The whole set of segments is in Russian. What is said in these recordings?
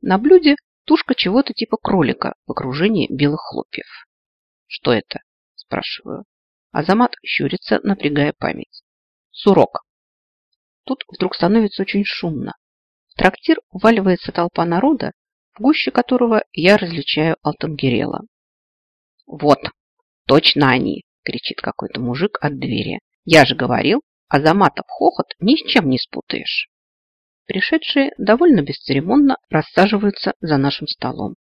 На блюде тушка чего-то типа кролика в окружении белых хлопьев. «Что это?» – спрашиваю. Азамат щурится, напрягая память. «Сурок». Тут вдруг становится очень шумно. В трактир уваливается толпа народа, в гуще которого я различаю Алтангерела. «Вот, точно они!» – кричит какой-то мужик от двери. «Я же говорил, Азаматов хохот ни с чем не спутаешь». Пришедшие довольно бесцеремонно рассаживаются за нашим столом.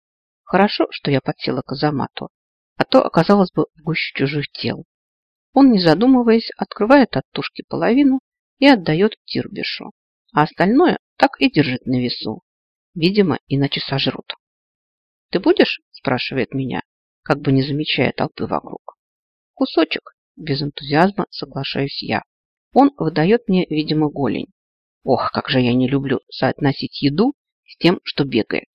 Хорошо, что я подсела к Азамату, а то оказалось бы в гуще чужих тел. Он, не задумываясь, открывает от тушки половину и отдает Тирбишу, а остальное так и держит на весу. Видимо, иначе сожрут. «Ты будешь?» – спрашивает меня, как бы не замечая толпы вокруг. «Кусочек», – без энтузиазма соглашаюсь я. Он выдает мне, видимо, голень. Ох, как же я не люблю соотносить еду с тем, что бегает.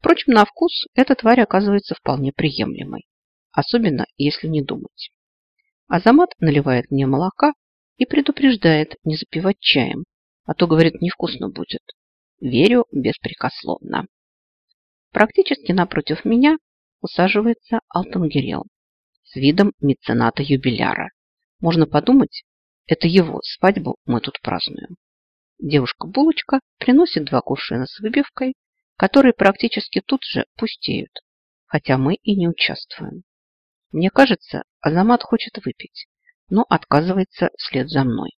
Впрочем, на вкус эта тварь оказывается вполне приемлемой, особенно если не думать. Азамат наливает мне молока и предупреждает не запивать чаем, а то, говорит, невкусно будет. Верю беспрекословно. Практически напротив меня усаживается Алтангерел с видом мецената-юбиляра. Можно подумать, это его свадьбу мы тут празднуем. Девушка-булочка приносит два кувшина с выбивкой, которые практически тут же пустеют, хотя мы и не участвуем. Мне кажется, Азамат хочет выпить, но отказывается вслед за мной.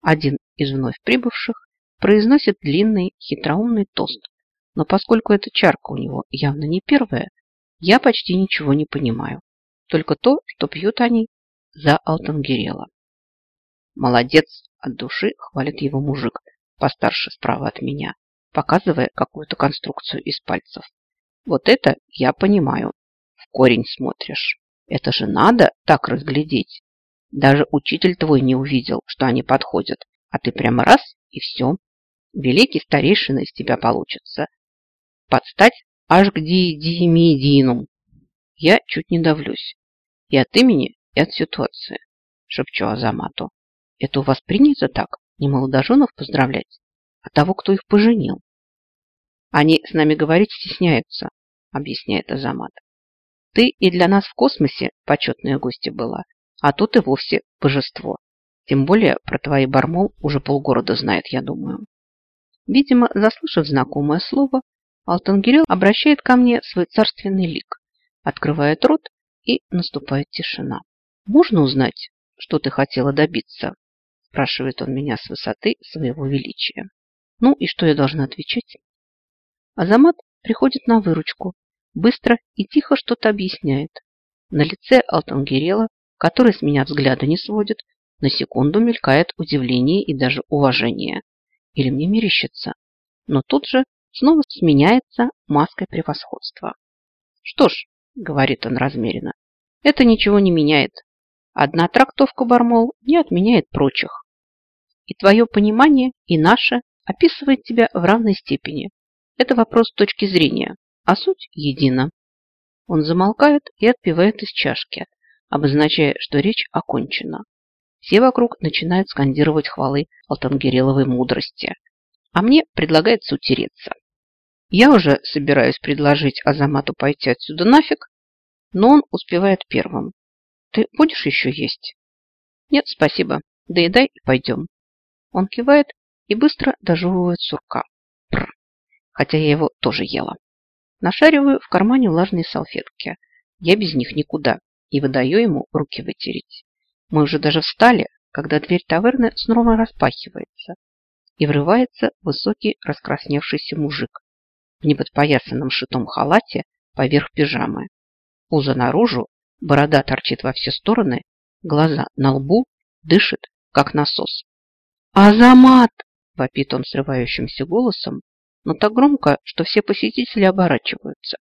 Один из вновь прибывших произносит длинный хитроумный тост, но поскольку эта чарка у него явно не первая, я почти ничего не понимаю, только то, что пьют они за Алтангерела. Молодец, от души хвалит его мужик, постарше справа от меня, показывая какую-то конструкцию из пальцев. Вот это я понимаю. В корень смотришь. Это же надо так разглядеть. Даже учитель твой не увидел, что они подходят, а ты прямо раз и все. Великий старейшина из тебя получится. Подстать аж к диемидину. Я чуть не давлюсь. И от имени, и от ситуации, шепчу Азамату. Это у вас принято так, не молодоженов поздравлять, а того, кто их поженил. Они с нами говорить стесняются, объясняет Азамат. Ты и для нас в космосе почетная гостья была, а тут и вовсе божество. Тем более про твои бармол уже полгорода знает, я думаю. Видимо, заслышав знакомое слово, Алтангирел обращает ко мне свой царственный лик, открывает рот и наступает тишина. Можно узнать, что ты хотела добиться? Спрашивает он меня с высоты своего величия. Ну и что я должна отвечать? Азамат приходит на выручку, быстро и тихо что-то объясняет. На лице Алтангерела, который с меня взгляда не сводит, на секунду мелькает удивление и даже уважение. Или мне мерещится. Но тут же снова сменяется маской превосходства. Что ж, говорит он размеренно, это ничего не меняет. Одна трактовка Бармол не отменяет прочих. И твое понимание, и наше описывает тебя в равной степени. Это вопрос точки зрения, а суть едина. Он замолкает и отпивает из чашки, обозначая, что речь окончена. Все вокруг начинают скандировать хвалы Алтангереловой мудрости, а мне предлагается утереться. Я уже собираюсь предложить Азамату пойти отсюда нафиг, но он успевает первым. Ты будешь еще есть? Нет, спасибо. Доедай и пойдем. Он кивает и быстро дожевывает сурка. Прр. Хотя я его тоже ела. Нашариваю в кармане влажные салфетки. Я без них никуда. И выдаю ему руки вытереть. Мы уже даже встали, когда дверь таверны снова распахивается. И врывается высокий раскрасневшийся мужик в неподпоясанном шитом халате поверх пижамы. Пузо наружу, Борода торчит во все стороны, глаза на лбу, дышит, как насос. «Азамат!» – вопит он срывающимся голосом, но так громко, что все посетители оборачиваются.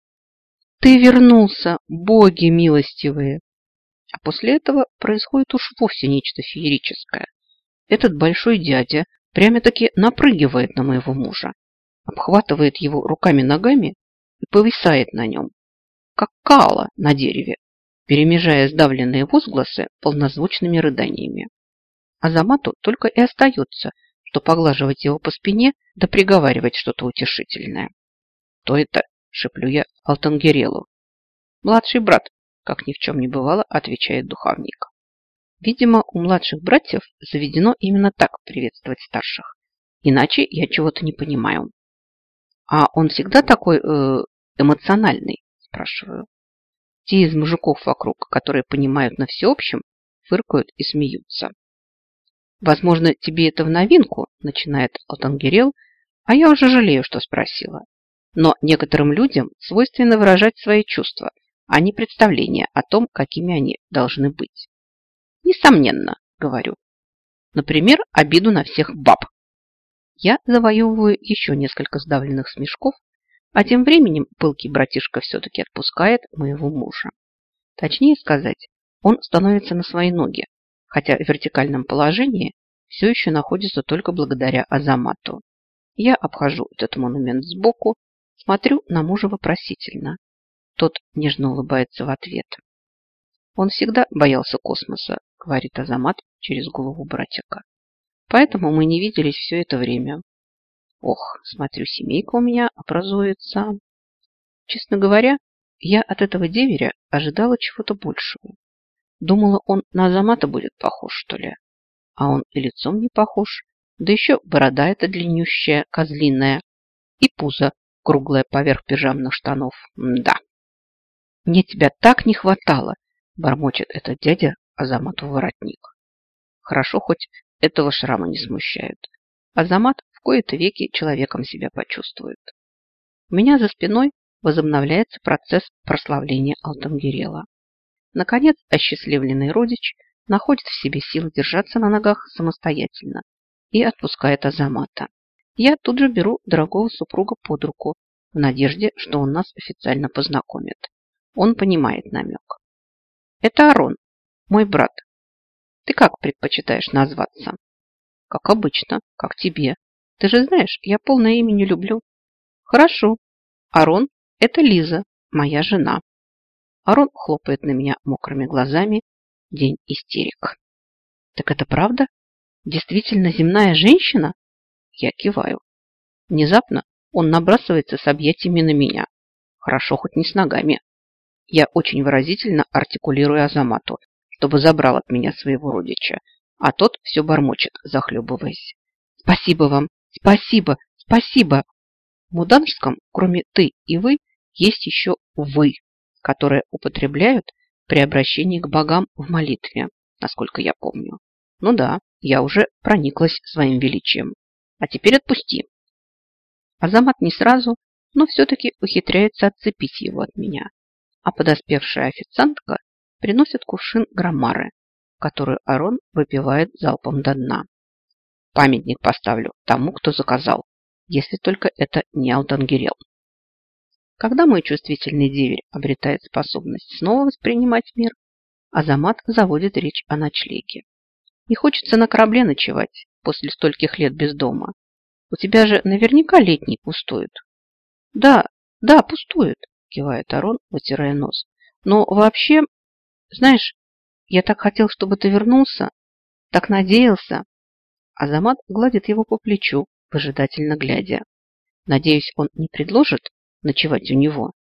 «Ты вернулся, боги милостивые!» А после этого происходит уж вовсе нечто феерическое. Этот большой дядя прямо-таки напрыгивает на моего мужа, обхватывает его руками-ногами и повисает на нем, как кала на дереве, перемежая сдавленные возгласы полнозвучными рыданиями. Азамату только и остается, что поглаживать его по спине да приговаривать что-то утешительное. Кто это? Шеплю я Алтангерелу. Младший брат, как ни в чем не бывало, отвечает духовник. Видимо, у младших братьев заведено именно так приветствовать старших. Иначе я чего-то не понимаю. А он всегда такой э, эмоциональный, спрашиваю. Те из мужиков вокруг, которые понимают на всеобщем, фыркают и смеются. Возможно, тебе это в новинку, начинает Алтангерел, а я уже жалею, что спросила. Но некоторым людям свойственно выражать свои чувства, а не представления о том, какими они должны быть. Несомненно, говорю. Например, обиду на всех баб. Я завоевываю еще несколько сдавленных смешков, а тем временем пылкий братишка все-таки отпускает моего мужа. Точнее сказать, он становится на свои ноги, хотя в вертикальном положении все еще находится только благодаря Азамату. Я обхожу этот монумент сбоку, смотрю на мужа вопросительно. Тот нежно улыбается в ответ. Он всегда боялся космоса, говорит Азамат через голову братика. Поэтому мы не виделись все это время. Ох, смотрю, семейка у меня образуется. Честно говоря, я от этого деверя ожидала чего-то большего. Думала, он на Азамата будет похож, что ли. А он и лицом не похож. Да еще борода эта длиннющая, козлиная. И пузо круглое поверх пижамных штанов. Да. Мне тебя так не хватало, бормочет этот дядя Азамату воротник. Хорошо, хоть этого шрама не смущают. Азамат в кои-то веки человеком себя почувствует. У меня за спиной возобновляется процесс прославления Алтангерела. Наконец, осчастливленный родич находит в себе силы держаться на ногах самостоятельно и отпускает Азамата. Я тут же беру дорогого супруга под руку в надежде, что он нас официально познакомит. Он понимает намек. Это Арон, мой брат. Ты как предпочитаешь назваться? Как обычно, как тебе. Ты же знаешь, я полное имя не люблю. Хорошо. Арон – это Лиза, моя жена. Арон хлопает на меня мокрыми глазами. День истерик. Так это правда? Действительно земная женщина? Я киваю. Внезапно он набрасывается с объятиями на меня. Хорошо, хоть не с ногами. Я очень выразительно артикулирую Азамату, чтобы забрал от меня своего родича, а тот все бормочет, захлебываясь. Спасибо вам, спасибо, спасибо. В муданжском, кроме ты и вы, есть еще вы которые употребляют при обращении к богам в молитве, насколько я помню. Ну да, я уже прониклась своим величием. А теперь отпусти. Азамат не сразу, но все-таки ухитряется отцепить его от меня. А подоспевшая официантка приносит кувшин граммары, которую Арон выпивает залпом до дна. Памятник поставлю тому, кто заказал, если только это не Алтангерел. Когда мой чувствительный деверь обретает способность снова воспринимать мир, Азамат заводит речь о ночлеге. Не хочется на корабле ночевать после стольких лет без дома. У тебя же наверняка летний пустует. Да, да, пустует, кивает Арон, вытирая нос. Но вообще, знаешь, я так хотел, чтобы ты вернулся, так надеялся. Азамат гладит его по плечу, выжидательно глядя. Надеюсь, он не предложит ночевать у него.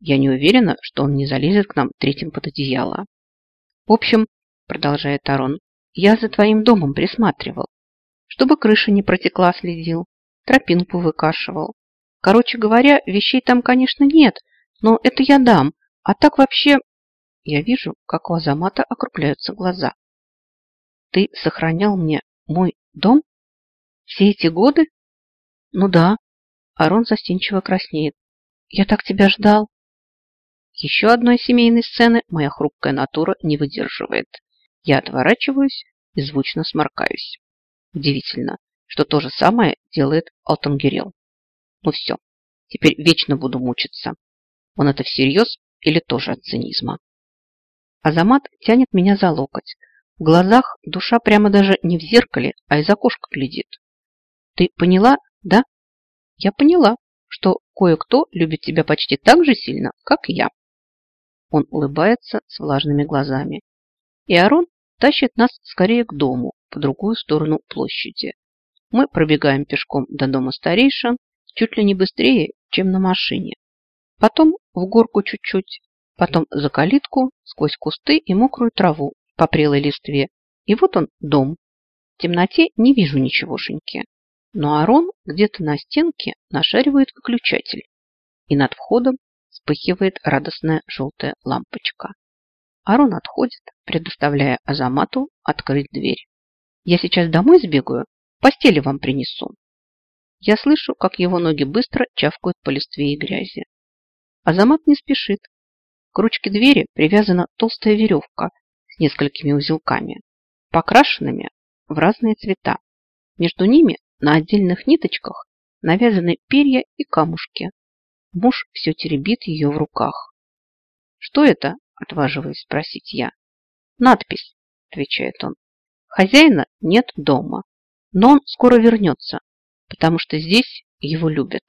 Я не уверена, что он не залезет к нам третьим под одеяло. В общем, продолжает Арон, я за твоим домом присматривал. Чтобы крыша не протекла, следил, тропинку выкашивал. Короче говоря, вещей там, конечно, нет, но это я дам. А так вообще... Я вижу, как у Азамата округляются глаза. Ты сохранял мне мой дом? Все эти годы? Ну да. Арон застенчиво краснеет. Я так тебя ждал. Еще одной семейной сцены моя хрупкая натура не выдерживает. Я отворачиваюсь и звучно сморкаюсь. Удивительно, что то же самое делает Алтангерел. Ну все, теперь вечно буду мучиться. Он это всерьез или тоже от цинизма? Азамат тянет меня за локоть. В глазах душа прямо даже не в зеркале, а из окошка глядит. Ты поняла, да? Я поняла, что кое-кто любит тебя почти так же сильно, как я. Он улыбается с влажными глазами. И Арон тащит нас скорее к дому, по другую сторону площади. Мы пробегаем пешком до дома старейшин чуть ли не быстрее, чем на машине. Потом в горку чуть-чуть, потом за калитку, сквозь кусты и мокрую траву по прелой листве. И вот он, дом. В темноте не вижу ничегошеньки. Но Арон где-то на стенке нашаривает выключатель. И над входом вспыхивает радостная желтая лампочка. Арон отходит, предоставляя Азамату открыть дверь. Я сейчас домой сбегаю, постели вам принесу. Я слышу, как его ноги быстро чавкают по листве и грязи. Азамат не спешит. К ручке двери привязана толстая веревка с несколькими узелками, покрашенными в разные цвета. Между ними на отдельных ниточках навязаны перья и камушки. Муж все теребит ее в руках. «Что это?» – отваживаюсь спросить я. «Надпись», – отвечает он. «Хозяина нет дома, но он скоро вернется, потому что здесь его любят».